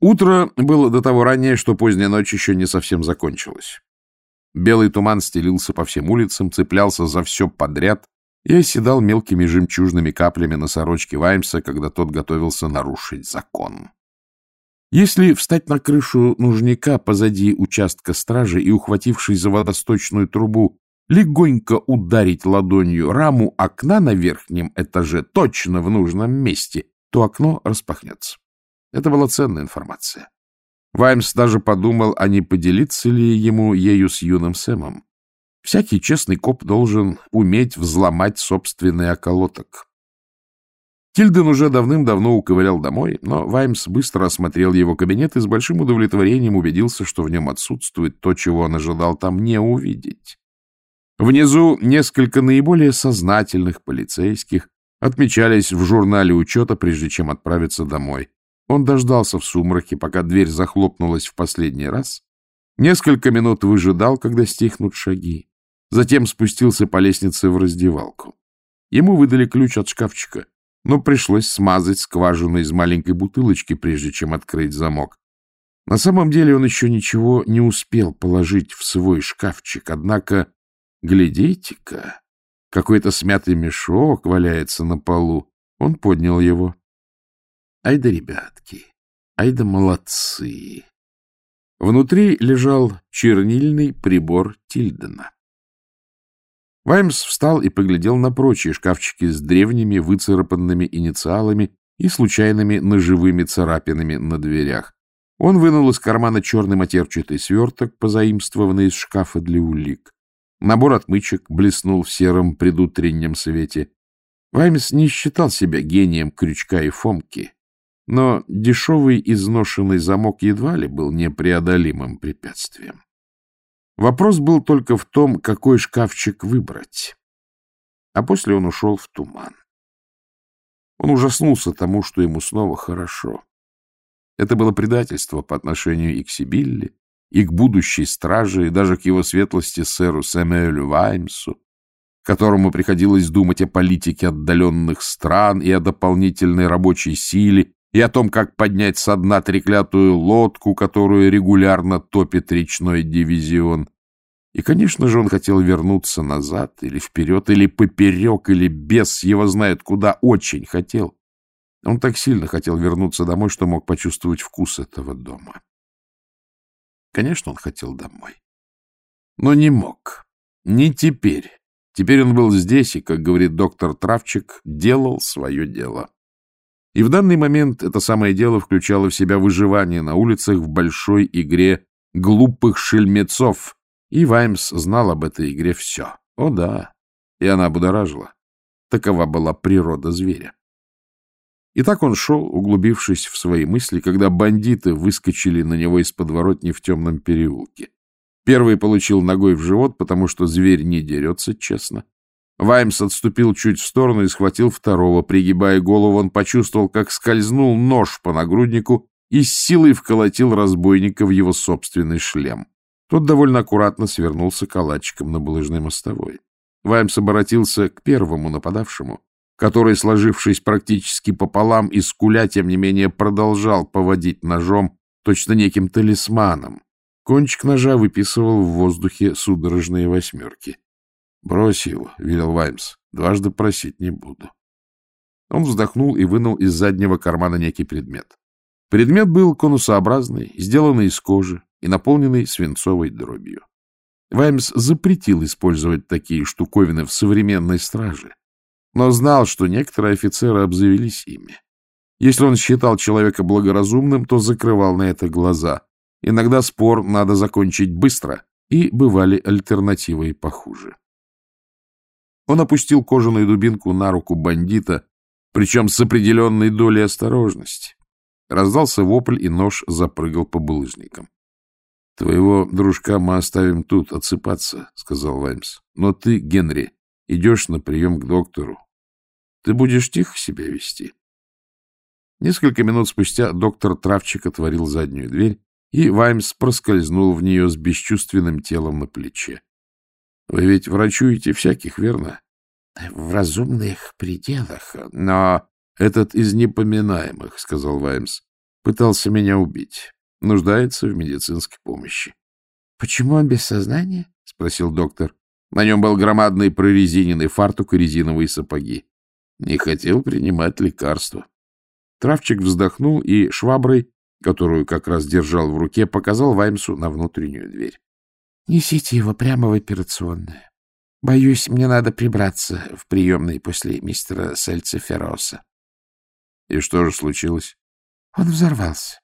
Утро было до того раннее, что поздняя ночь еще не совсем закончилась. Белый туман стелился по всем улицам, цеплялся за все подряд и оседал мелкими жемчужными каплями на сорочке Ваймса, когда тот готовился нарушить закон. Если встать на крышу нужника позади участка стражи и, ухватившись за водосточную трубу, легонько ударить ладонью раму окна на верхнем этаже точно в нужном месте, то окно распахнется. Это была ценная информация. Ваймс даже подумал, а не поделиться ли ему ею с юным Сэмом. Всякий честный коп должен уметь взломать собственный околоток. Тильден уже давным-давно уковылял домой, но Ваймс быстро осмотрел его кабинет и с большим удовлетворением убедился, что в нем отсутствует то, чего он ожидал там не увидеть. Внизу несколько наиболее сознательных полицейских отмечались в журнале учета, прежде чем отправиться домой. Он дождался в сумраке, пока дверь захлопнулась в последний раз, несколько минут выжидал, когда стихнут шаги, затем спустился по лестнице в раздевалку. Ему выдали ключ от шкафчика, но пришлось смазать скважину из маленькой бутылочки, прежде чем открыть замок. На самом деле он еще ничего не успел положить в свой шкафчик, однако, глядите-ка, какой-то смятый мешок валяется на полу. Он поднял его. Ай да ребятки, ай да молодцы. Внутри лежал чернильный прибор Тильдена. Ваймс встал и поглядел на прочие шкафчики с древними выцарапанными инициалами и случайными ножевыми царапинами на дверях. Он вынул из кармана черный матерчатый сверток, позаимствованный из шкафа для улик. Набор отмычек блеснул в сером предутреннем свете. Ваймс не считал себя гением крючка и фомки, но дешевый изношенный замок едва ли был непреодолимым препятствием. Вопрос был только в том, какой шкафчик выбрать. А после он ушел в туман. Он ужаснулся тому, что ему снова хорошо. Это было предательство по отношению и к Сибилле, и к будущей страже, и даже к его светлости сэру Сэмюэлю Ваймсу, которому приходилось думать о политике отдаленных стран и о дополнительной рабочей силе, и о том, как поднять со дна треклятую лодку, которую регулярно топит речной дивизион. И, конечно же, он хотел вернуться назад, или вперед, или поперек, или без его знает куда, очень хотел. Он так сильно хотел вернуться домой, что мог почувствовать вкус этого дома. Конечно, он хотел домой. Но не мог. Не теперь. Теперь он был здесь и, как говорит доктор Травчик, делал свое дело. И в данный момент это самое дело включало в себя выживание на улицах в большой игре глупых шельмецов, и Ваймс знал об этой игре все. О да, и она будоражила. Такова была природа зверя. И так он шел, углубившись в свои мысли, когда бандиты выскочили на него из подворотни в темном переулке. Первый получил ногой в живот, потому что зверь не дерется честно. Ваймс отступил чуть в сторону и схватил второго. Пригибая голову, он почувствовал, как скользнул нож по нагруднику и с силой вколотил разбойника в его собственный шлем. Тот довольно аккуратно свернулся калачиком на булыжной мостовой. Ваймс обратился к первому нападавшему, который, сложившись практически пополам и скуля, тем не менее, продолжал поводить ножом, точно неким талисманом. Кончик ножа выписывал в воздухе судорожные восьмерки. — Брось его, — велел Ваймс. — Дважды просить не буду. Он вздохнул и вынул из заднего кармана некий предмет. Предмет был конусообразный, сделанный из кожи и наполненный свинцовой дробью. Ваймс запретил использовать такие штуковины в современной страже, но знал, что некоторые офицеры обзавелись ими. Если он считал человека благоразумным, то закрывал на это глаза. Иногда спор надо закончить быстро, и бывали альтернативы и похуже. Он опустил кожаную дубинку на руку бандита, причем с определенной долей осторожности. Раздался вопль, и нож запрыгал по булыжникам. — Твоего дружка мы оставим тут отсыпаться, — сказал Ваймс. — Но ты, Генри, идешь на прием к доктору. Ты будешь тихо себя вести. Несколько минут спустя доктор Травчик отворил заднюю дверь, и Ваймс проскользнул в нее с бесчувственным телом на плече. Вы ведь врачуете всяких, верно? — В разумных пределах, но... — Этот из непоминаемых, — сказал Ваймс. Пытался меня убить. Нуждается в медицинской помощи. — Почему он без сознания? — спросил доктор. На нем был громадный прорезиненный фартук и резиновые сапоги. Не хотел принимать лекарства. Травчик вздохнул и шваброй, которую как раз держал в руке, показал Ваймсу на внутреннюю дверь. — Несите его прямо в операционную. Боюсь, мне надо прибраться в приемной после мистера Сельцефероса. — И что же случилось? — Он взорвался.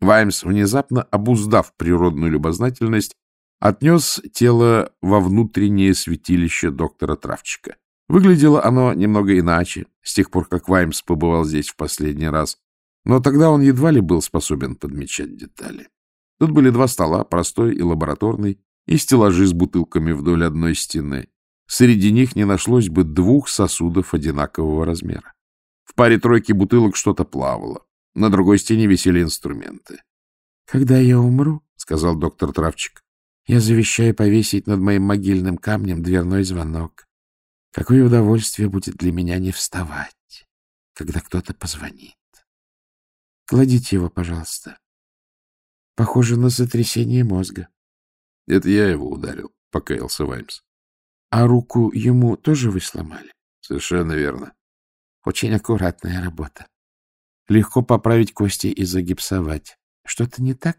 Ваймс, внезапно обуздав природную любознательность, отнес тело во внутреннее святилище доктора Травчика. Выглядело оно немного иначе, с тех пор, как Ваймс побывал здесь в последний раз, но тогда он едва ли был способен подмечать детали. Тут были два стола, простой и лабораторный, и стеллажи с бутылками вдоль одной стены. Среди них не нашлось бы двух сосудов одинакового размера. В паре тройки бутылок что-то плавало. На другой стене висели инструменты. — Когда я умру, — сказал доктор Травчик, — я завещаю повесить над моим могильным камнем дверной звонок. Какое удовольствие будет для меня не вставать, когда кто-то позвонит. Кладите его, пожалуйста. Похоже на сотрясение мозга. — Это я его ударил, — покаялся Ваймс. — А руку ему тоже вы сломали? — Совершенно верно. — Очень аккуратная работа. Легко поправить кости и загипсовать. Что-то не так?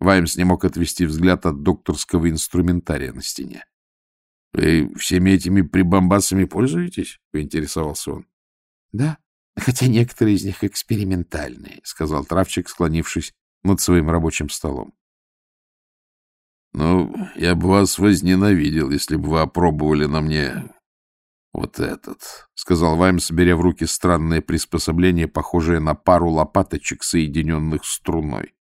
Ваймс не мог отвести взгляд от докторского инструментария на стене. — Вы всеми этими прибамбасами пользуетесь? — поинтересовался он. — Да, хотя некоторые из них экспериментальные, — сказал травчик, склонившись над своим рабочим столом. Ну, я бы вас возненавидел, если бы вы опробовали на мне вот этот, — сказал Ваймс, беря в руки странное приспособление, похожее на пару лопаточек, соединенных струной.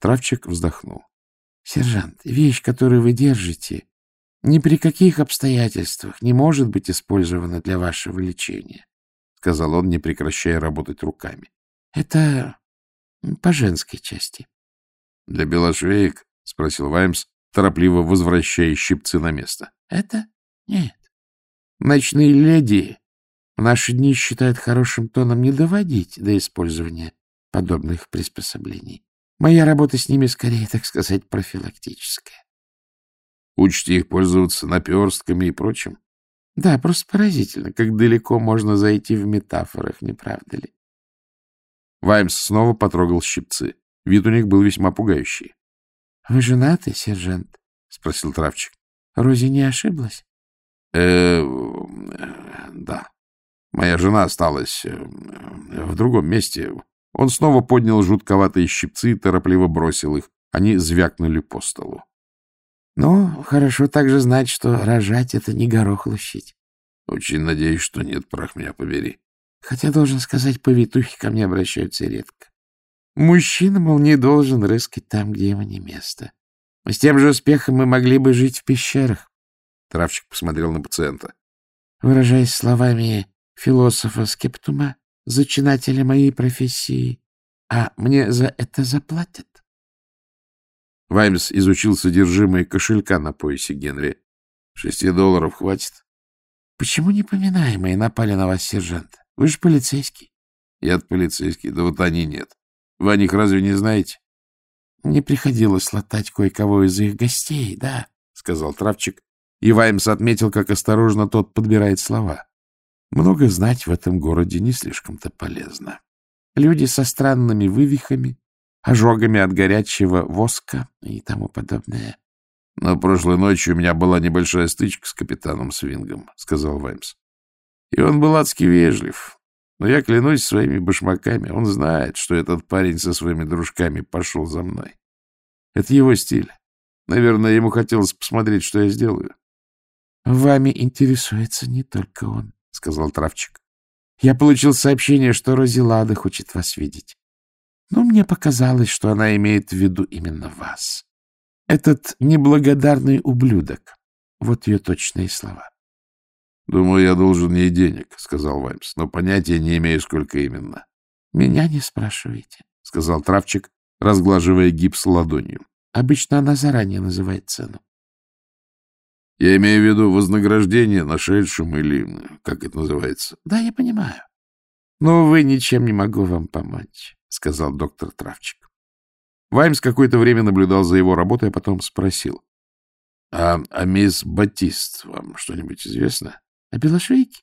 Травчик вздохнул. — Сержант, вещь, которую вы держите, ни при каких обстоятельствах не может быть использована для вашего лечения, — сказал он, не прекращая работать руками. — Это по женской части. — Для белошвеек? — спросил Ваймс, торопливо возвращая щипцы на место. — Это? Нет. Ночные леди в наши дни считают хорошим тоном не доводить до использования подобных приспособлений. Моя работа с ними скорее, так сказать, профилактическая. Учите их пользоваться наперстками и прочим? Да, просто поразительно, как далеко можно зайти в метафорах, не правда ли? Ваймс снова потрогал щипцы. Вид у них был весьма пугающий. — Вы женаты, сержант? — спросил травчик. — Рози не ошиблась? Э, — Да. Моя жена осталась э, в другом месте. Он снова поднял жутковатые щипцы и торопливо бросил их. Они звякнули по столу. — Ну, хорошо также знать, что рожать — это не горох лущить. — Очень надеюсь, что нет, прах меня побери. Хотя, должен сказать, повитухи ко мне обращаются редко. Мужчина, мол, не должен рыскать там, где ему не место. С тем же успехом мы могли бы жить в пещерах. Травчик посмотрел на пациента. Выражаясь словами философа Скептума, зачинателя моей профессии, а мне за это заплатят. Ваймс изучил содержимое кошелька на поясе Генри. Шести долларов хватит? — Почему непоминаемые напали на вас, сержант? Вы же полицейский. — Я-то полицейский, да вот они нет. Вы о них разве не знаете? — Мне приходилось латать кое-кого из их гостей, да, — сказал Травчик, и Ваймс отметил, как осторожно тот подбирает слова. Много знать в этом городе не слишком-то полезно. Люди со странными вывихами, ожогами от горячего воска и тому подобное. — Но прошлой ночью у меня была небольшая стычка с капитаном Свингом, — сказал Ваймс. И он был адски вежлив. Но я клянусь своими башмаками, он знает, что этот парень со своими дружками пошел за мной. Это его стиль. Наверное, ему хотелось посмотреть, что я сделаю. — Вами интересуется не только он, — сказал Травчик. — Я получил сообщение, что Розилада хочет вас видеть. Но мне показалось, что она имеет в виду именно вас. Этот неблагодарный ублюдок. Вот ее точные слова. — Думаю, я должен ей денег, — сказал Ваймс, — но понятия не имею, сколько именно. — Меня не спрашивайте, — сказал Травчик, разглаживая гипс ладонью. — Обычно она заранее называет цену. — Я имею в виду вознаграждение нашедшим или как это называется. — Да, я понимаю. Но, увы, ничем не могу вам помочь. сказал доктор Травчик. Ваймс какое-то время наблюдал за его работой, а потом спросил. — А, а мисс Батист вам что-нибудь известно? — О Белошвейке?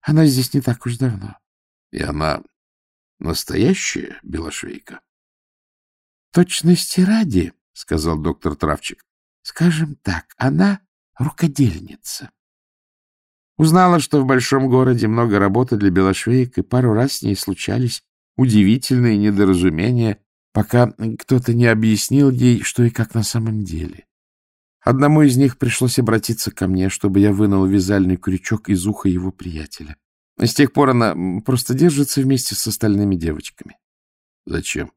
Она здесь не так уж давно. — И она настоящая Белошвейка? — Точности ради, — сказал доктор Травчик. — Скажем так, она рукодельница. Узнала, что в большом городе много работы для белошвеек, и пару раз с ней случались удивительные недоразумения, пока кто-то не объяснил ей, что и как на самом деле. Одному из них пришлось обратиться ко мне, чтобы я вынул вязальный крючок из уха его приятеля. С тех пор она просто держится вместе с остальными девочками. — Зачем?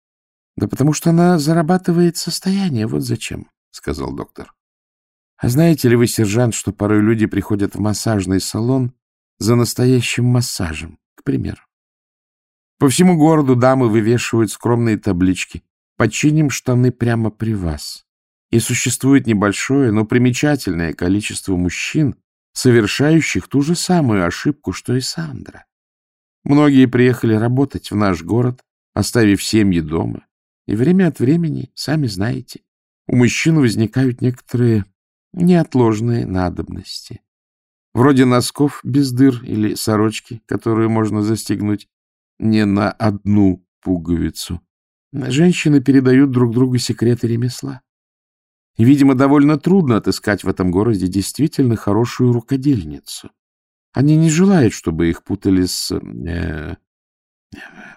— Да потому что она зарабатывает состояние, вот зачем, — сказал доктор. — А знаете ли вы, сержант, что порой люди приходят в массажный салон за настоящим массажем, к примеру? По всему городу дамы вывешивают скромные таблички «Починим штаны прямо при вас». И существует небольшое, но примечательное количество мужчин, совершающих ту же самую ошибку, что и Сандра. Многие приехали работать в наш город, оставив семьи дома, и время от времени, сами знаете, у мужчин возникают некоторые неотложные надобности. Вроде носков без дыр или сорочки, которую можно застегнуть не на одну пуговицу. Женщины передают друг другу секреты ремесла. И, видимо, довольно трудно отыскать в этом городе действительно хорошую рукодельницу. Они не желают, чтобы их путали с э,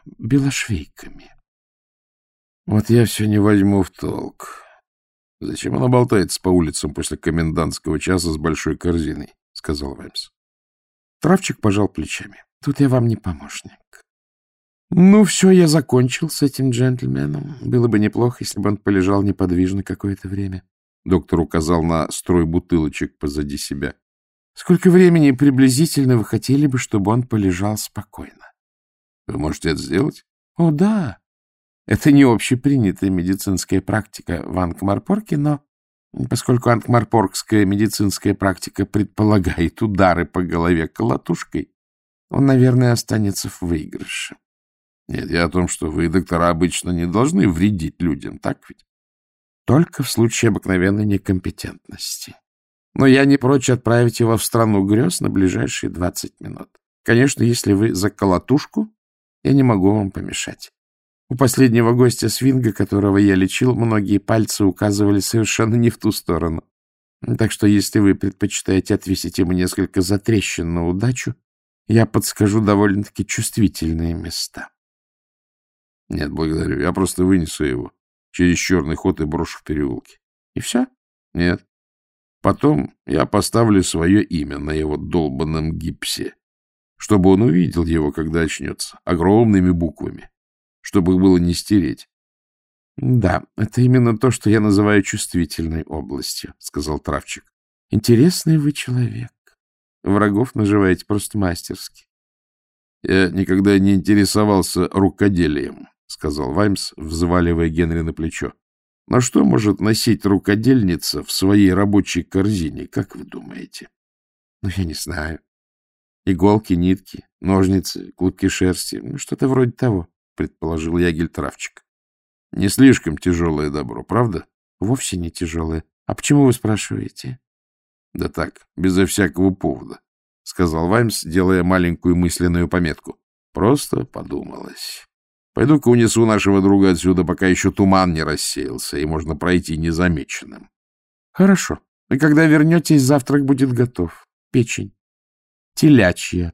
белошвейками. Вот я все не возьму в толк. Зачем она болтается по улицам после комендантского часа с большой корзиной? — сказал Ваймс. Травчик пожал плечами. Тут я вам не помощник. Ну, все, я закончил с этим джентльменом. Было бы неплохо, если бы он полежал неподвижно какое-то время. Доктор указал на строй бутылочек позади себя. Сколько времени приблизительно вы хотели бы, чтобы он полежал спокойно? Вы можете это сделать? О, да. Это не общепринятая медицинская практика в Ангмарпорке, но поскольку ангмарпоркская медицинская практика предполагает удары по голове колотушкой, он, наверное, останется в выигрыше. Нет, я о том, что вы, доктора, обычно не должны вредить людям, так ведь? Только в случае обыкновенной некомпетентности. Но я не прочь отправить его в страну грез на ближайшие двадцать минут. Конечно, если вы за колотушку, я не могу вам помешать. У последнего гостя свинга, которого я лечил, многие пальцы указывали совершенно не в ту сторону. Так что если вы предпочитаете отвесить ему несколько затрещин на удачу, я подскажу довольно-таки чувствительные места. — Нет, благодарю. Я просто вынесу его через черный ход и брошу в переулке. — И все? — Нет. Потом я поставлю свое имя на его долбанном гипсе, чтобы он увидел его, когда очнется, огромными буквами, чтобы их было не стереть. — Да, это именно то, что я называю чувствительной областью, — сказал Травчик. — Интересный вы человек. Врагов наживаете просто мастерски. Я никогда не интересовался рукоделием, — сказал Ваймс, взваливая Генри на плечо. — Но что может носить рукодельница в своей рабочей корзине, как вы думаете? — Ну, я не знаю. Иголки, нитки, ножницы, клубки шерсти, ну, что-то вроде того, — предположил Ягель Травчик. — Не слишком тяжелое добро, правда? — Вовсе не тяжелое. А почему вы спрашиваете? — Да так, безо всякого повода, — сказал Ваймс, делая маленькую мысленную пометку. — Просто подумалось. Пойду-ка унесу нашего друга отсюда, пока еще туман не рассеялся, и можно пройти незамеченным. — Хорошо. И когда вернетесь, завтрак будет готов. Печень. Телячья.